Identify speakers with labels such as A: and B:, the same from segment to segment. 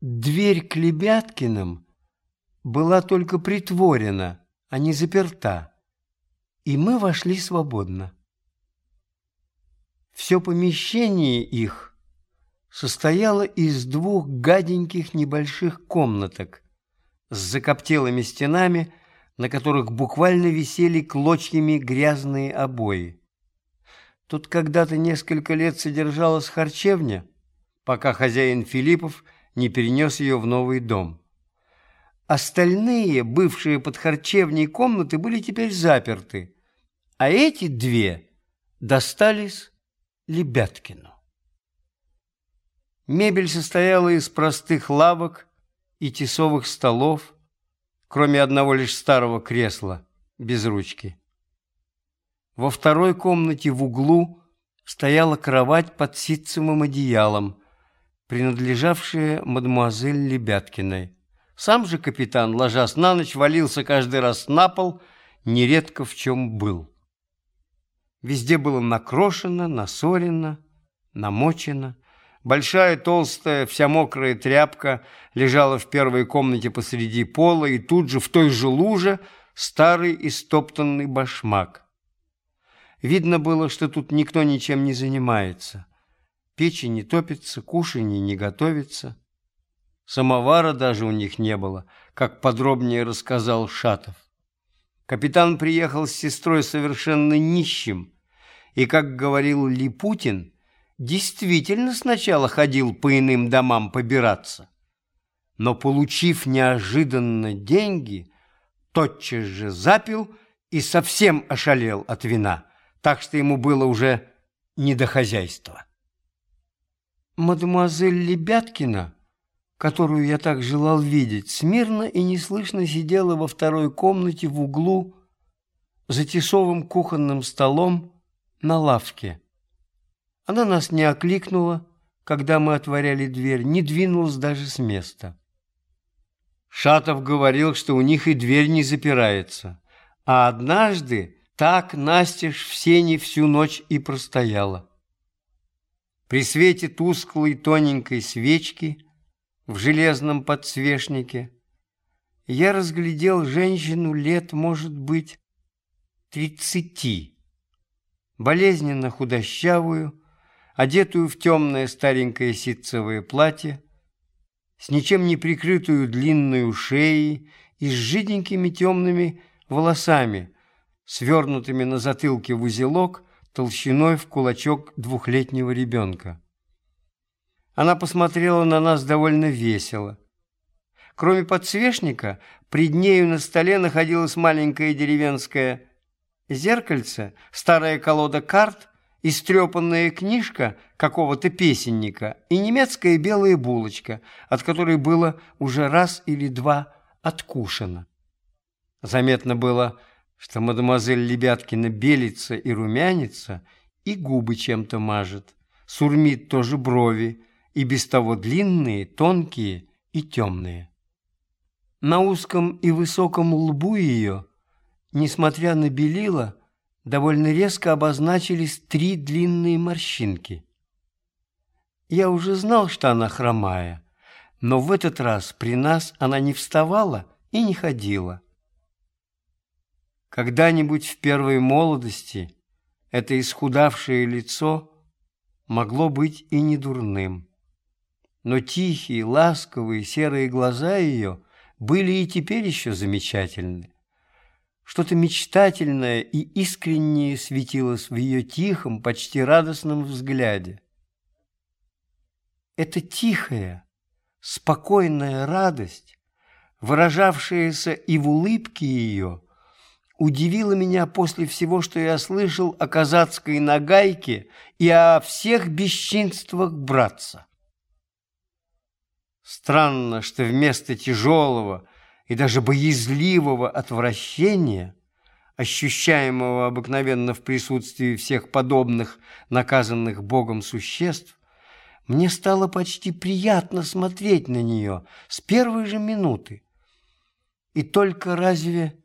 A: Дверь к Лебяткиным была только притворена, а не заперта, и мы вошли свободно. Все помещение их состояло из двух гаденьких небольших комнаток с закоптелыми стенами, на которых буквально висели клочьями грязные обои. Тут когда-то несколько лет содержалась харчевня, пока хозяин Филиппов не перенес ее в новый дом. Остальные, бывшие под харчевней комнаты, были теперь заперты, а эти две достались Лебяткину. Мебель состояла из простых лавок и тесовых столов, кроме одного лишь старого кресла без ручки. Во второй комнате в углу стояла кровать под ситцевым одеялом, принадлежавшая мадемуазель Лебяткиной. Сам же капитан, ложась на ночь, валился каждый раз на пол, нередко в чем был. Везде было накрошено, насорено, намочено. Большая толстая, вся мокрая тряпка лежала в первой комнате посреди пола, и тут же в той же луже старый истоптанный башмак. Видно было, что тут никто ничем не занимается. Печи не топится, кушанье не готовится. Самовара даже у них не было, как подробнее рассказал Шатов. Капитан приехал с сестрой совершенно нищим, и, как говорил Липутин, действительно сначала ходил по иным домам побираться. Но, получив неожиданно деньги, тотчас же запил и совсем ошалел от вина, так что ему было уже не до хозяйства. Мадемуазель Лебяткина которую я так желал видеть, смирно и неслышно сидела во второй комнате в углу за тесовым кухонным столом на лавке. Она нас не окликнула, когда мы отворяли дверь, не двинулась даже с места. Шатов говорил, что у них и дверь не запирается, а однажды так настежь в сене всю ночь и простояла. При свете тусклой тоненькой свечки – в железном подсвечнике, я разглядел женщину лет, может быть, тридцати, болезненно худощавую, одетую в темное старенькое ситцевое платье, с ничем не прикрытую длинную шеей и с жиденькими темными волосами, свернутыми на затылке в узелок толщиной в кулачок двухлетнего ребенка. Она посмотрела на нас довольно весело. Кроме подсвечника, пред нею на столе находилось маленькое деревенское зеркальце, старая колода карт, истрепанная книжка какого-то песенника и немецкая белая булочка, от которой было уже раз или два откушено. Заметно было, что мадемуазель Лебяткина белится и румянится, и губы чем-то мажет, сурмит тоже брови, и без того длинные, тонкие и темные. На узком и высоком лбу ее, несмотря на белила, довольно резко обозначились три длинные морщинки. Я уже знал, что она хромая, но в этот раз при нас она не вставала и не ходила. Когда-нибудь в первой молодости это исхудавшее лицо могло быть и не дурным но тихие, ласковые, серые глаза ее были и теперь еще замечательны. Что-то мечтательное и искреннее светилось в ее тихом, почти радостном взгляде. Эта тихая, спокойная радость, выражавшаяся и в улыбке ее, удивила меня после всего, что я слышал о казацкой нагайке и о всех бесчинствах братца. Странно, что вместо тяжелого и даже боязливого отвращения, ощущаемого обыкновенно в присутствии всех подобных наказанных Богом существ, мне стало почти приятно смотреть на нее с первой же минуты. И только разве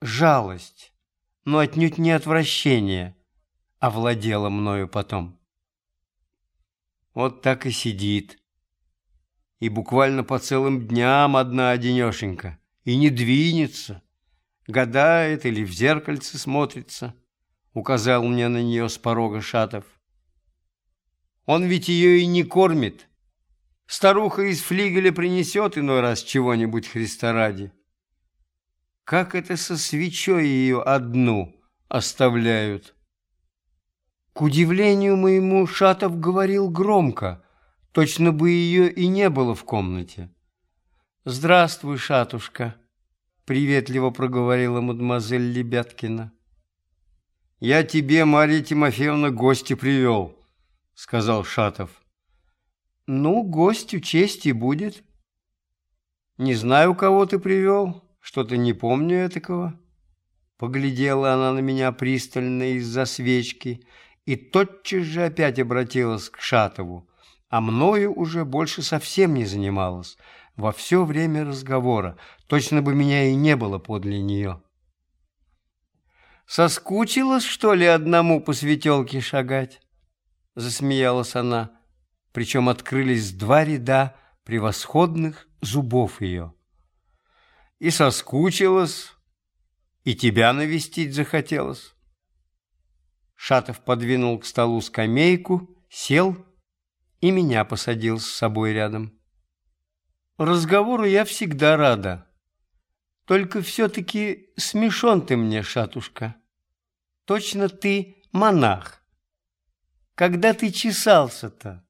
A: жалость, но отнюдь не отвращение, овладела мною потом. Вот так и сидит и буквально по целым дням одна-одинешенька, и не двинется, гадает или в зеркальце смотрится, указал мне на нее с порога Шатов. Он ведь ее и не кормит. Старуха из флигеля принесет иной раз чего-нибудь Христа ради. Как это со свечой ее одну оставляют? К удивлению моему, Шатов говорил громко, точно бы ее и не было в комнате. «Здравствуй, Шатушка», — приветливо проговорила мадемуазель Лебяткина. «Я тебе, Марья Тимофеевна, гости привел», — сказал Шатов. «Ну, гостю чести будет. Не знаю, кого ты привел». Что-то не помню этакого. Поглядела она на меня пристально из-за свечки и тотчас же опять обратилась к Шатову, а мною уже больше совсем не занималась во все время разговора, точно бы меня и не было подле нее. «Соскучилась, что ли, одному по светелке шагать?» Засмеялась она, причем открылись два ряда превосходных зубов ее и соскучилась, и тебя навестить захотелось. Шатов подвинул к столу скамейку, сел и меня посадил с собой рядом. Разговору я всегда рада. Только все-таки смешон ты мне, шатушка. Точно ты монах. Когда ты чесался-то?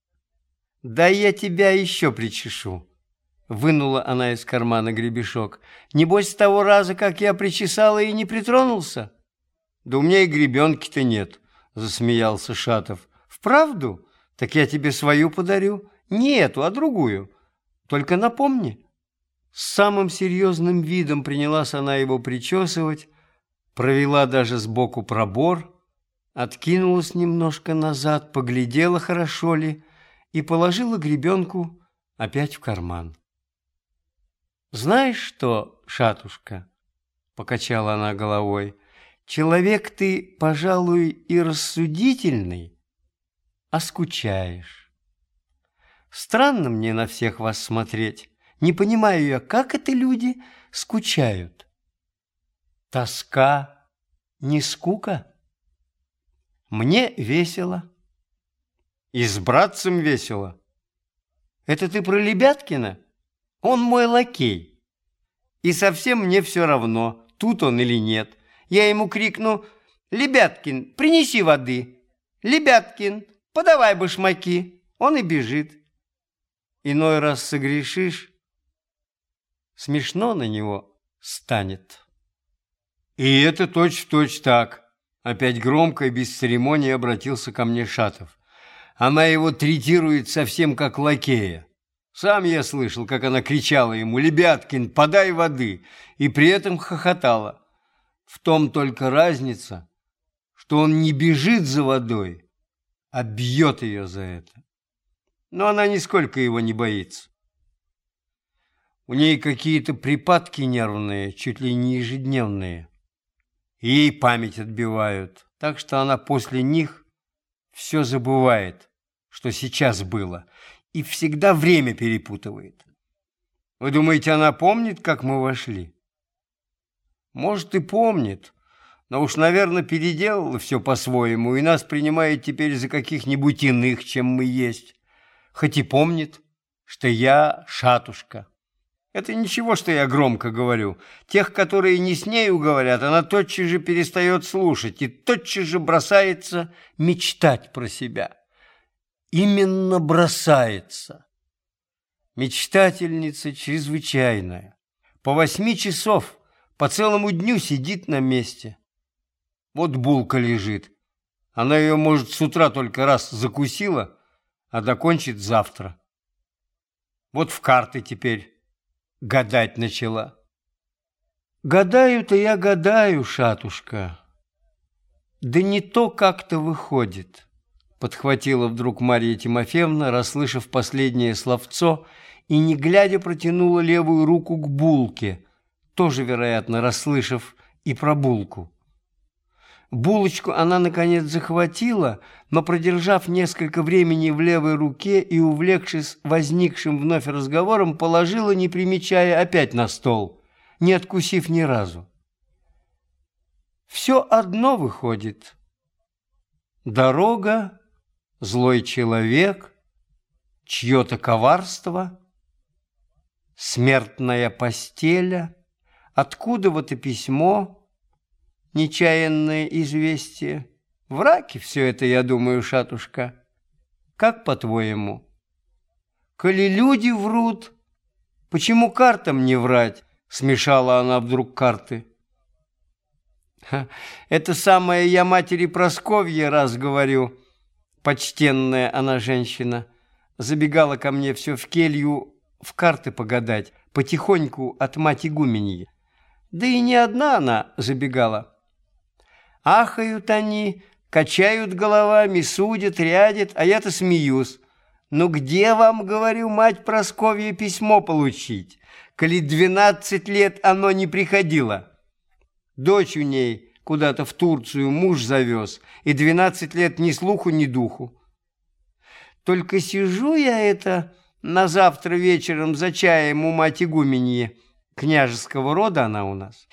A: Да я тебя еще причешу. Вынула она из кармана гребешок. «Небось, с того раза, как я причесала и не притронулся?» «Да у меня и гребенки-то нет», — засмеялся Шатов. «Вправду? Так я тебе свою подарю. Не эту, а другую. Только напомни». С самым серьезным видом принялась она его причесывать, провела даже сбоку пробор, откинулась немножко назад, поглядела, хорошо ли, и положила гребенку опять в карман. «Знаешь что, шатушка?» — покачала она головой. «Человек ты, пожалуй, и рассудительный, а скучаешь. Странно мне на всех вас смотреть. Не понимаю я, как это люди скучают. Тоска, не скука? Мне весело. И с братцем весело. Это ты про Лебяткина?» Он мой лакей. И совсем мне все равно, тут он или нет. Я ему крикну «Лебяткин, принеси воды!» «Лебяткин, подавай башмаки!» Он и бежит. Иной раз согрешишь, смешно на него станет. И это точь-в-точь точь так. Опять громко и без церемонии обратился ко мне Шатов. Она его третирует совсем как лакея. Сам я слышал, как она кричала ему «Лебяткин, подай воды!» и при этом хохотала. В том только разница, что он не бежит за водой, а бьет ее за это. Но она нисколько его не боится. У ней какие-то припадки нервные, чуть ли не ежедневные. Ей память отбивают, так что она после них все забывает, что сейчас было, и всегда время перепутывает. Вы думаете, она помнит, как мы вошли? Может, и помнит, но уж, наверное, переделала все по-своему и нас принимает теперь за каких-нибудь иных, чем мы есть. Хоть и помнит, что я шатушка. Это ничего, что я громко говорю. Тех, которые не с нею говорят, она тотчас же перестает слушать и тотчас же бросается мечтать про себя именно бросается. Мечтательница чрезвычайная. По восьми часов, по целому дню сидит на месте. Вот булка лежит. Она ее, может, с утра только раз закусила, а докончит завтра. Вот в карты теперь гадать начала. Гадаю-то я гадаю, шатушка. Да не то как-то выходит подхватила вдруг Марья Тимофеевна, расслышав последнее словцо, и, не глядя, протянула левую руку к булке, тоже, вероятно, расслышав и про булку. Булочку она, наконец, захватила, но, продержав несколько времени в левой руке и увлекшись возникшим вновь разговором, положила, не примечая, опять на стол, не откусив ни разу. Все одно выходит. Дорога, злой человек, чье-то коварство, смертная постеля, откуда вот и письмо — нечаянное известие. Враки все это, я думаю, шатушка. Как по-твоему? Коли люди врут, почему картам не врать? Смешала она вдруг карты. Это самое я матери Просковье раз говорю, почтенная она женщина. Забегала ко мне все в келью в карты погадать, потихоньку от мать игуменьи. Да и не одна она забегала. Ахают они, качают головами, судят, рядят, а я-то смеюсь. Ну где вам, говорю, мать Просковья, письмо получить, коли двенадцать лет оно не приходило? Дочь у ней куда-то в Турцию муж завез, и двенадцать лет ни слуху, ни духу. Только сижу я это на завтра вечером за чаем у мать игуменьи, княжеского рода она у нас.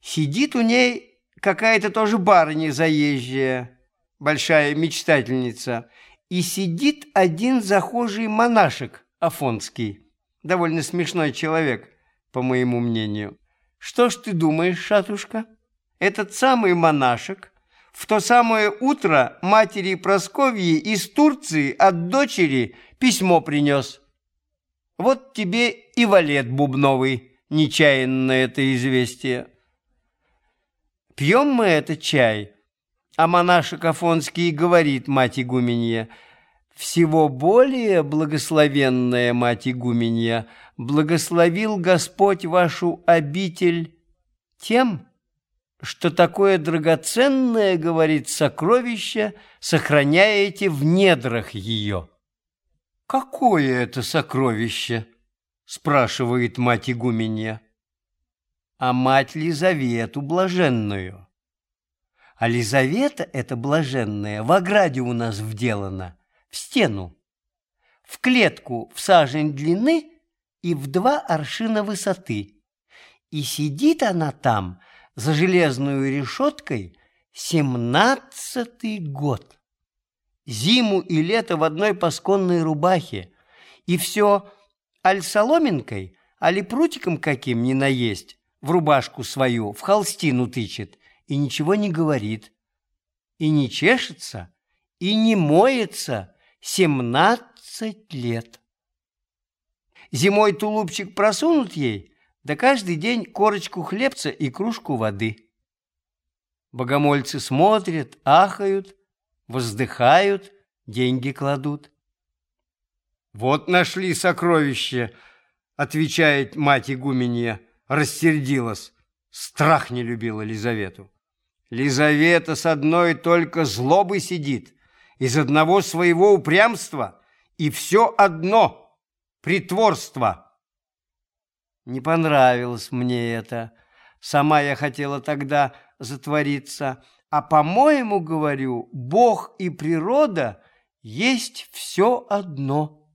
A: Сидит у ней какая-то тоже барыня заезжая, большая мечтательница, и сидит один захожий монашек Афонский, довольно смешной человек, по моему мнению. Что ж ты думаешь, шатушка? Этот самый монашек в то самое утро матери Просковьи из Турции от дочери письмо принес. Вот тебе и валет бубновый, нечаянно это известие. Пьем мы этот чай, а монашек Афонский говорит мать игуменья, «Всего более благословенная мать игуменья, благословил Господь вашу обитель тем, что такое драгоценное, говорит, сокровище сохраняете в недрах ее». «Какое это сокровище?» – спрашивает мать игуменья а мать Лизавету блаженную. А Лизавета эта блаженная в ограде у нас вделана, в стену, в клетку в сажень длины и в два аршина высоты. И сидит она там за железную решеткой семнадцатый год. Зиму и лето в одной пасконной рубахе, и все аль соломинкой, али прутиком каким не наесть, в рубашку свою, в холстину тычет и ничего не говорит, и не чешется, и не моется семнадцать лет. Зимой тулупчик просунут ей, да каждый день корочку хлебца и кружку воды. Богомольцы смотрят, ахают, воздыхают, деньги кладут. «Вот нашли сокровище», — отвечает мать игуменья, — рассердилась. Страх не любила Лизавету. Лизавета с одной только злобой сидит, из одного своего упрямства, и все одно — притворство. Не понравилось мне это. Сама я хотела тогда затвориться. А, по-моему, говорю, Бог и природа есть все одно.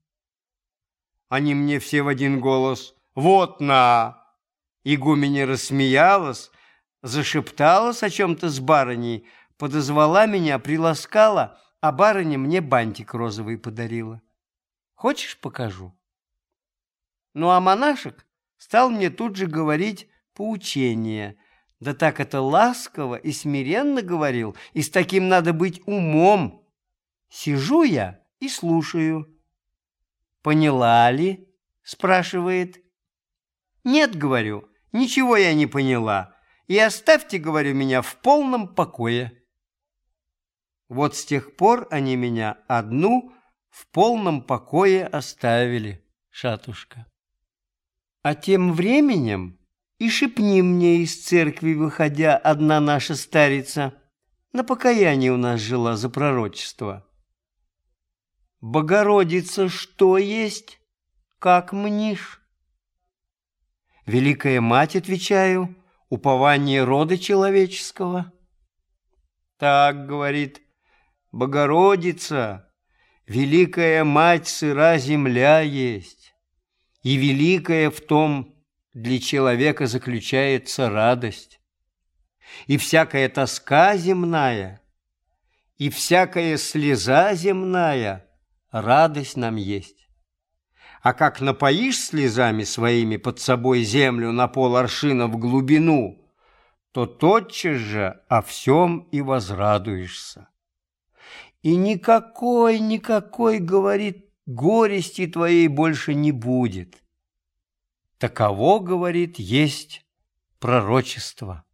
A: Они мне все в один голос. Вот на! Игуменя рассмеялась, зашепталась о чем-то с барыней, подозвала меня, приласкала, а барыня мне бантик розовый подарила. Хочешь, покажу? Ну, а монашек стал мне тут же говорить поучение. Да так это ласково и смиренно говорил, и с таким надо быть умом. Сижу я и слушаю. «Поняла ли?» – спрашивает. «Нет, — говорю, Ничего я не поняла. И оставьте, говорю, меня в полном покое. Вот с тех пор они меня одну в полном покое оставили, шатушка. А тем временем и шепни мне из церкви, выходя, одна наша старица, на покаяние у нас жила за пророчество. Богородица что есть, как мнишь? Великая Мать, отвечаю, упование рода человеческого. Так, говорит, Богородица, великая мать сыра земля есть, и великая в том для человека заключается радость. И всякая тоска земная, и всякая слеза земная радость нам есть. А как напоишь слезами своими под собой землю на пол аршина в глубину, то тотчас же о всем и возрадуешься. И никакой, никакой, говорит, горести твоей больше не будет. Таково, говорит, есть пророчество.